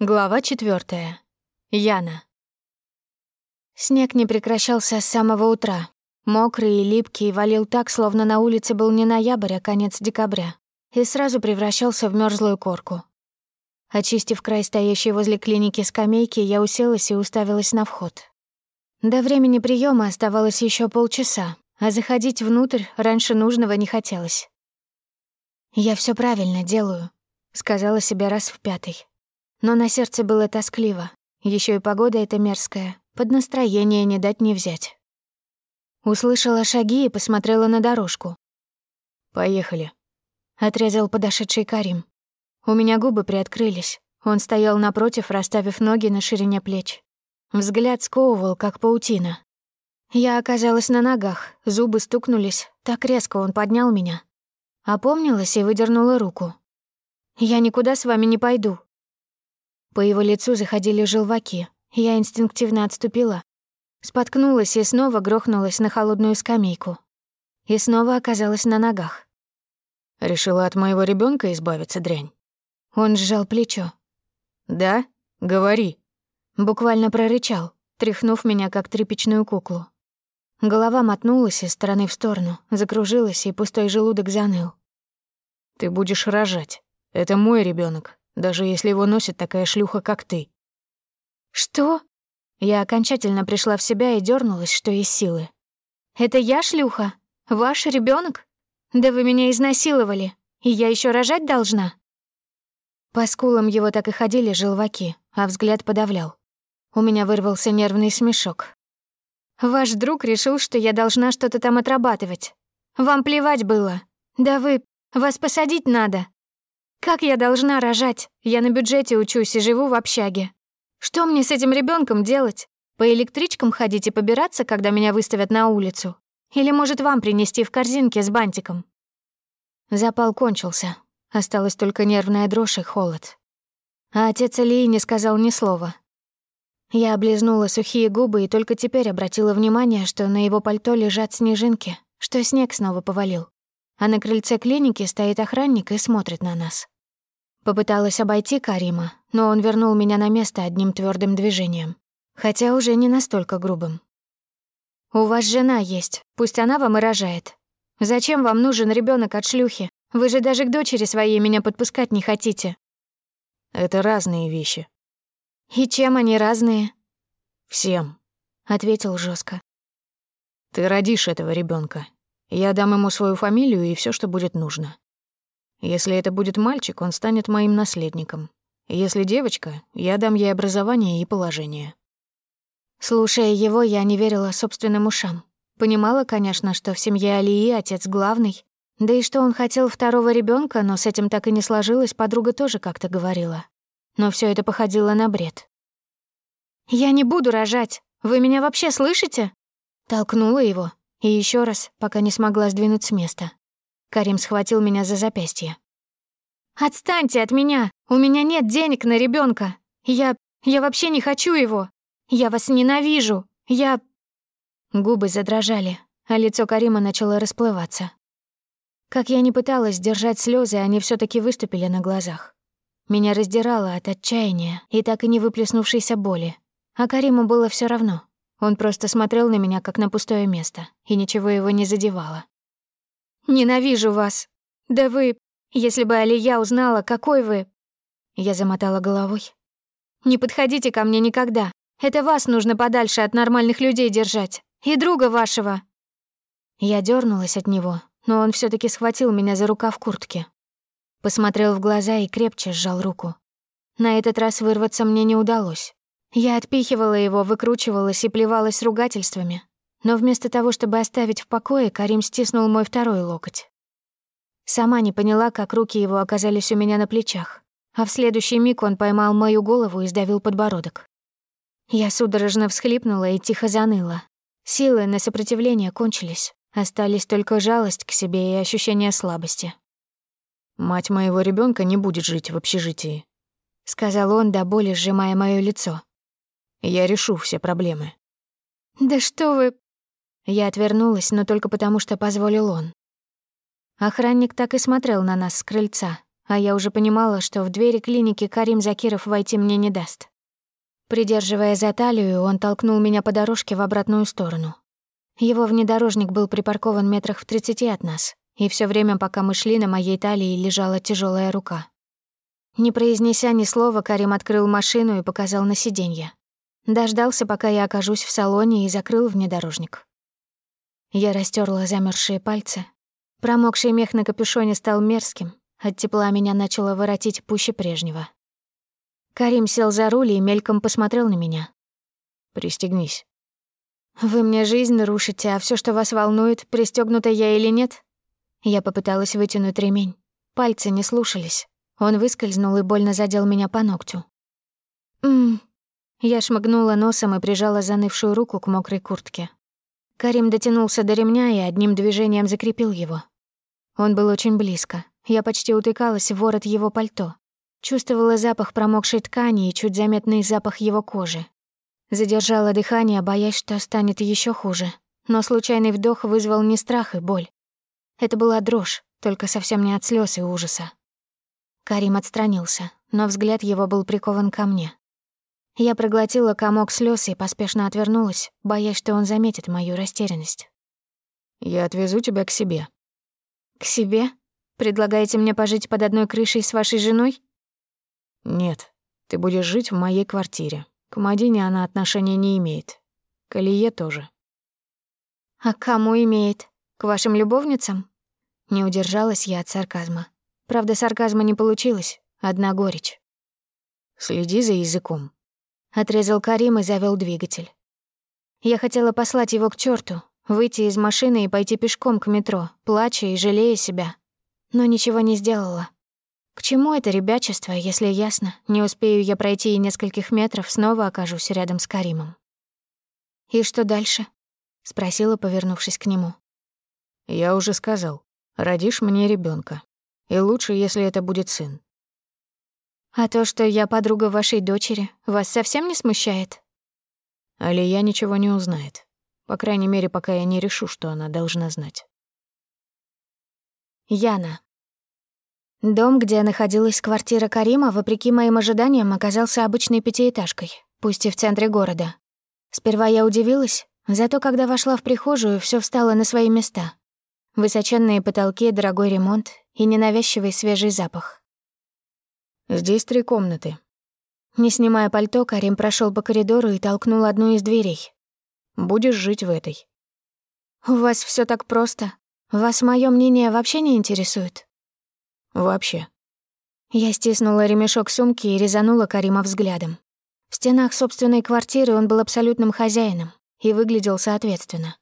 Глава четвертая. Яна. Снег не прекращался с самого утра. Мокрый и липкий, валил так, словно на улице был не ноябрь, а конец декабря, и сразу превращался в мерзлую корку. Очистив край стоящей возле клиники скамейки, я уселась и уставилась на вход. До времени приема оставалось еще полчаса, а заходить внутрь раньше нужного не хотелось. «Я все правильно делаю», — сказала себе раз в пятый. Но на сердце было тоскливо. Еще и погода эта мерзкая. Под настроение не дать не взять. Услышала шаги и посмотрела на дорожку. «Поехали», — отрезал подошедший Карим. У меня губы приоткрылись. Он стоял напротив, расставив ноги на ширине плеч. Взгляд сковывал, как паутина. Я оказалась на ногах, зубы стукнулись, так резко он поднял меня. Опомнилась и выдернула руку. «Я никуда с вами не пойду», по его лицу заходили желваки. Я инстинктивно отступила. Споткнулась и снова грохнулась на холодную скамейку. И снова оказалась на ногах. «Решила от моего ребенка избавиться, дрянь?» Он сжал плечо. «Да? Говори». Буквально прорычал, тряхнув меня, как тряпичную куклу. Голова мотнулась из стороны в сторону, закружилась, и пустой желудок заныл. «Ты будешь рожать. Это мой ребенок даже если его носит такая шлюха, как ты». «Что?» Я окончательно пришла в себя и дернулась, что из силы. «Это я шлюха? Ваш ребенок? Да вы меня изнасиловали, и я еще рожать должна?» По скулам его так и ходили желваки, а взгляд подавлял. У меня вырвался нервный смешок. «Ваш друг решил, что я должна что-то там отрабатывать. Вам плевать было. Да вы... Вас посадить надо. Как я должна рожать? Я на бюджете учусь и живу в общаге. Что мне с этим ребенком делать? По электричкам ходить и побираться, когда меня выставят на улицу? Или, может, вам принести в корзинке с бантиком? Запал кончился. Осталась только нервная дрожь и холод. А отец Алии не сказал ни слова. Я облизнула сухие губы и только теперь обратила внимание, что на его пальто лежат снежинки, что снег снова повалил. А на крыльце клиники стоит охранник и смотрит на нас. Попыталась обойти Карима, но он вернул меня на место одним твердым движением, хотя уже не настолько грубым. «У вас жена есть, пусть она вам и рожает. Зачем вам нужен ребенок от шлюхи? Вы же даже к дочери своей меня подпускать не хотите». «Это разные вещи». «И чем они разные?» «Всем», — ответил жестко. «Ты родишь этого ребенка. Я дам ему свою фамилию и все, что будет нужно. Если это будет мальчик, он станет моим наследником. Если девочка, я дам ей образование и положение. Слушая его, я не верила собственным ушам. Понимала, конечно, что в семье Алии отец главный, да и что он хотел второго ребенка, но с этим так и не сложилось, подруга тоже как-то говорила. Но все это походило на бред. «Я не буду рожать. Вы меня вообще слышите?» Толкнула его, и еще раз, пока не смогла сдвинуть с места. Карим схватил меня за запястье. «Отстаньте от меня! У меня нет денег на ребенка. Я... я вообще не хочу его! Я вас ненавижу! Я...» Губы задрожали, а лицо Карима начало расплываться. Как я не пыталась сдержать слезы, они все таки выступили на глазах. Меня раздирало от отчаяния и так и не выплеснувшейся боли. А Кариму было все равно. Он просто смотрел на меня, как на пустое место, и ничего его не задевало. Ненавижу вас. Да вы... Если бы Алия узнала, какой вы...» Я замотала головой. «Не подходите ко мне никогда. Это вас нужно подальше от нормальных людей держать. И друга вашего». Я дернулась от него, но он все таки схватил меня за рукав куртки. Посмотрел в глаза и крепче сжал руку. На этот раз вырваться мне не удалось. Я отпихивала его, выкручивалась и плевалась ругательствами, но вместо того, чтобы оставить в покое, Карим стиснул мой второй локоть. Сама не поняла, как руки его оказались у меня на плечах, а в следующий миг он поймал мою голову и сдавил подбородок. Я судорожно всхлипнула и тихо заныла. Силы на сопротивление кончились, остались только жалость к себе и ощущение слабости. «Мать моего ребенка не будет жить в общежитии», — сказал он, до боли сжимая моё лицо. «Я решу все проблемы». «Да что вы...» Я отвернулась, но только потому, что позволил он. Охранник так и смотрел на нас с крыльца, а я уже понимала, что в двери клиники Карим Закиров войти мне не даст. Придерживая за талию, он толкнул меня по дорожке в обратную сторону. Его внедорожник был припаркован метрах в тридцати от нас, и все время, пока мы шли, на моей талии лежала тяжелая рука. Не произнеся ни слова, Карим открыл машину и показал на сиденье. Дождался, пока я окажусь в салоне, и закрыл внедорожник. Я растерла замерзшие пальцы. Промокший мех на капюшоне стал мерзким, от тепла меня начало воротить пуще прежнего. Карим сел за руль и мельком посмотрел на меня. «Пристегнись». «Вы мне жизнь нарушите, а все, что вас волнует, пристегнута я или нет?» Я попыталась вытянуть ремень. Пальцы не слушались. Он выскользнул и больно задел меня по ногтю. «Ммм». Я шмыгнула носом и прижала занывшую руку к мокрой куртке. Карим дотянулся до ремня и одним движением закрепил его. Он был очень близко. Я почти утыкалась в ворот его пальто. Чувствовала запах промокшей ткани и чуть заметный запах его кожи. Задержала дыхание, боясь, что станет еще хуже. Но случайный вдох вызвал не страх и боль. Это была дрожь, только совсем не от слез и ужаса. Карим отстранился, но взгляд его был прикован ко мне. Я проглотила комок слез и поспешно отвернулась, боясь, что он заметит мою растерянность. «Я отвезу тебя к себе». «К себе? Предлагаете мне пожить под одной крышей с вашей женой?» «Нет, ты будешь жить в моей квартире. К Мадине она отношения не имеет. К Алие тоже». «А кому имеет? К вашим любовницам?» Не удержалась я от сарказма. Правда, сарказма не получилось, одна горечь. «Следи за языком», — отрезал Карим и завел двигатель. Я хотела послать его к черту, выйти из машины и пойти пешком к метро, плача и жалея себя. Но ничего не сделала. К чему это ребячество, если ясно, не успею я пройти и нескольких метров, снова окажусь рядом с Каримом. «И что дальше?» — спросила, повернувшись к нему. «Я уже сказал. Родишь мне ребенка, И лучше, если это будет сын». «А то, что я подруга вашей дочери, вас совсем не смущает?» Алия ничего не узнает. По крайней мере, пока я не решу, что она должна знать. Яна. Дом, где находилась квартира Карима, вопреки моим ожиданиям, оказался обычной пятиэтажкой, пусть и в центре города. Сперва я удивилась, зато когда вошла в прихожую, все встало на свои места. Высоченные потолки, дорогой ремонт и ненавязчивый свежий запах. «Здесь три комнаты». Не снимая пальто, Карим прошел по коридору и толкнул одну из дверей. «Будешь жить в этой». «У вас все так просто. Вас мое мнение вообще не интересует?» Вообще. Я стиснула ремешок сумки и резанула Карима взглядом. В стенах собственной квартиры он был абсолютным хозяином и выглядел соответственно.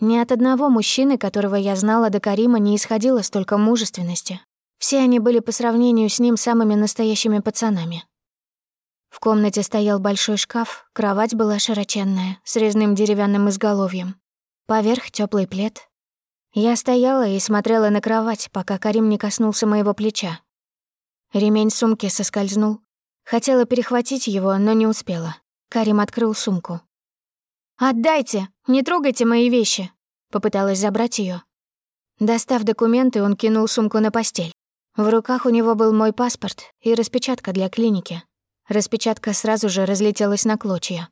Ни от одного мужчины, которого я знала до Карима, не исходило столько мужественности. Все они были по сравнению с ним самыми настоящими пацанами. В комнате стоял большой шкаф, кровать была широченная, с резным деревянным изголовьем. Поверх теплый плед, я стояла и смотрела на кровать, пока Карим не коснулся моего плеча. Ремень сумки соскользнул. Хотела перехватить его, но не успела. Карим открыл сумку. «Отдайте! Не трогайте мои вещи!» Попыталась забрать ее. Достав документы, он кинул сумку на постель. В руках у него был мой паспорт и распечатка для клиники. Распечатка сразу же разлетелась на клочья.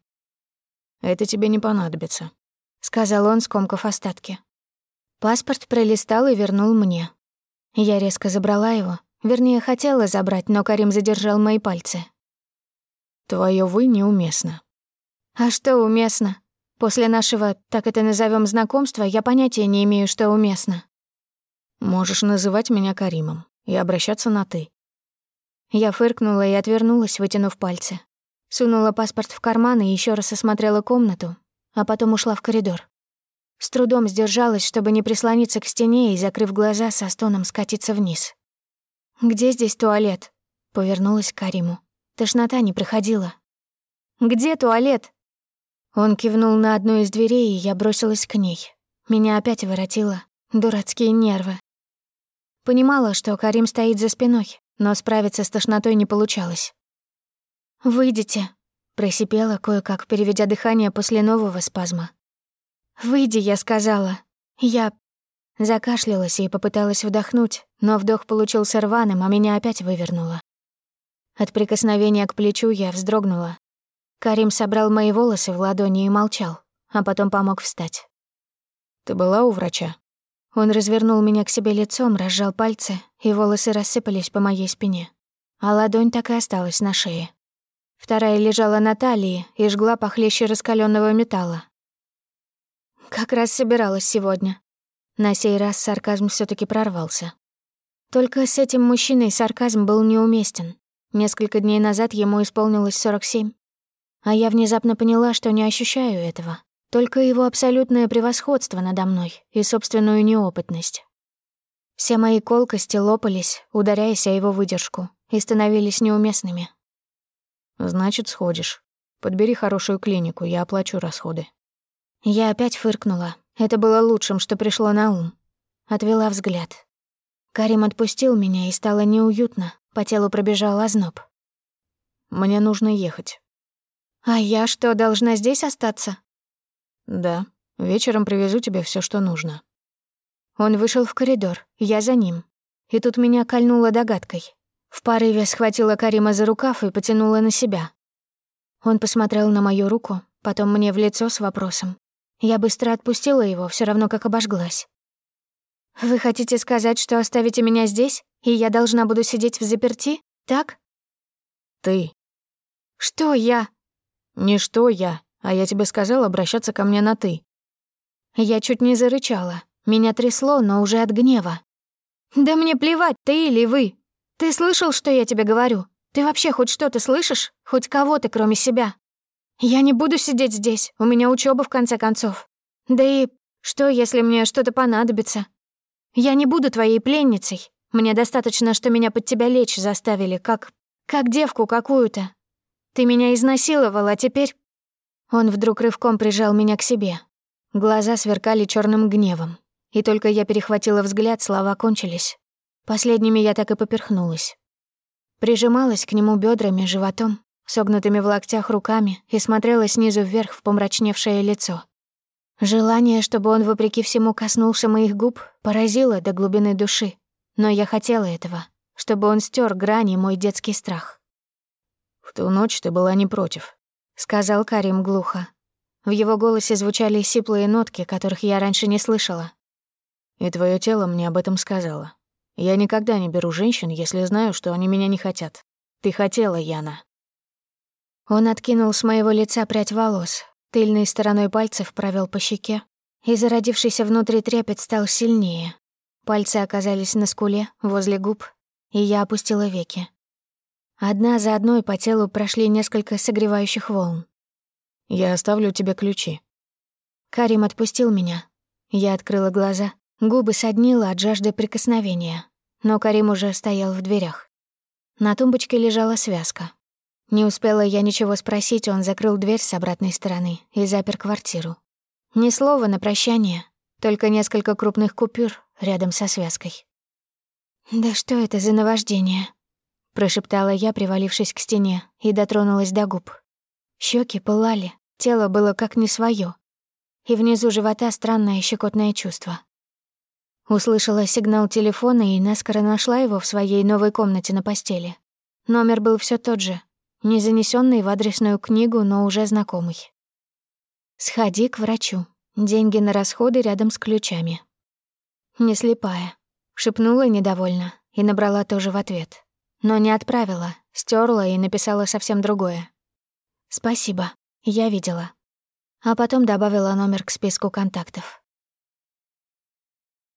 «Это тебе не понадобится», — сказал он, скомкав остатки. Паспорт пролистал и вернул мне. Я резко забрала его. Вернее, хотела забрать, но Карим задержал мои пальцы. Твое «вы» неуместно. А что уместно? После нашего, так это назовем знакомства, я понятия не имею, что уместно. Можешь называть меня Каримом и обращаться на «ты». Я фыркнула и отвернулась, вытянув пальцы. Сунула паспорт в карман и еще раз осмотрела комнату, а потом ушла в коридор. С трудом сдержалась, чтобы не прислониться к стене и, закрыв глаза, со стоном скатиться вниз. «Где здесь туалет?» — повернулась к Кариму. Тошнота не проходила. «Где туалет?» Он кивнул на одну из дверей, и я бросилась к ней. Меня опять воротило. Дурацкие нервы. Понимала, что Карим стоит за спиной, но справиться с тошнотой не получалось. «Выйдите», — просипела, кое-как переведя дыхание после нового спазма. «Выйди», — я сказала. «Я... Закашлялась и попыталась вдохнуть, но вдох получился рваным, а меня опять вывернуло. От прикосновения к плечу я вздрогнула. Карим собрал мои волосы в ладони и молчал, а потом помог встать. «Ты была у врача?» Он развернул меня к себе лицом, разжал пальцы, и волосы рассыпались по моей спине. А ладонь так и осталась на шее. Вторая лежала на талии и жгла похлеще раскаленного металла. Как раз собиралась сегодня. На сей раз сарказм все таки прорвался. Только с этим мужчиной сарказм был неуместен. Несколько дней назад ему исполнилось 47. А я внезапно поняла, что не ощущаю этого. Только его абсолютное превосходство надо мной и собственную неопытность. Все мои колкости лопались, ударяясь о его выдержку, и становились неуместными. «Значит, сходишь. Подбери хорошую клинику, я оплачу расходы». Я опять фыркнула. Это было лучшим, что пришло на ум. Отвела взгляд. Карим отпустил меня, и стало неуютно. По телу пробежал озноб. «Мне нужно ехать». «А я что, должна здесь остаться?» «Да. Вечером привезу тебе все, что нужно». Он вышел в коридор, я за ним. И тут меня кольнуло догадкой. В порыве схватила Карима за рукав и потянула на себя. Он посмотрел на мою руку, потом мне в лицо с вопросом. Я быстро отпустила его, все равно как обожглась. «Вы хотите сказать, что оставите меня здесь, и я должна буду сидеть в заперти, так?» «Ты». «Что я?» «Не что я, а я тебе сказал обращаться ко мне на «ты». Я чуть не зарычала. Меня трясло, но уже от гнева. «Да мне плевать, ты или вы. Ты слышал, что я тебе говорю? Ты вообще хоть что-то слышишь? Хоть кого-то, кроме себя?» Я не буду сидеть здесь, у меня учеба в конце концов. Да и что, если мне что-то понадобится? Я не буду твоей пленницей. Мне достаточно, что меня под тебя лечь заставили, как... как девку какую-то. Ты меня изнасиловал, а теперь...» Он вдруг рывком прижал меня к себе. Глаза сверкали черным гневом. И только я перехватила взгляд, слова кончились. Последними я так и поперхнулась. Прижималась к нему бедрами, животом, согнутыми в локтях руками и смотрела снизу вверх в помрачневшее лицо. Желание, чтобы он, вопреки всему, коснулся моих губ, поразило до глубины души. Но я хотела этого, чтобы он стер грани мой детский страх. «В ту ночь ты была не против», — сказал Карим глухо. В его голосе звучали сиплые нотки, которых я раньше не слышала. «И твое тело мне об этом сказала. Я никогда не беру женщин, если знаю, что они меня не хотят. Ты хотела, Яна». Он откинул с моего лица прядь волос, тыльной стороной пальцев провел по щеке, и зародившийся внутри трепет стал сильнее. Пальцы оказались на скуле, возле губ, и я опустила веки. Одна за одной по телу прошли несколько согревающих волн. «Я оставлю тебе ключи». Карим отпустил меня. Я открыла глаза, губы соднила от жажды прикосновения, но Карим уже стоял в дверях. На тумбочке лежала связка, не успела я ничего спросить, он закрыл дверь с обратной стороны и запер квартиру. Ни слова на прощание, только несколько крупных купюр рядом со связкой. «Да что это за наваждение?» — прошептала я, привалившись к стене, и дотронулась до губ. Щеки пылали, тело было как не свое, и внизу живота странное щекотное чувство. Услышала сигнал телефона и наскоро нашла его в своей новой комнате на постели. Номер был все тот же, не занесенный в адресную книгу, но уже знакомый. «Сходи к врачу. Деньги на расходы рядом с ключами». «Не слепая», — шепнула недовольно и набрала тоже в ответ. Но не отправила, стерла и написала совсем другое. «Спасибо, я видела». А потом добавила номер к списку контактов.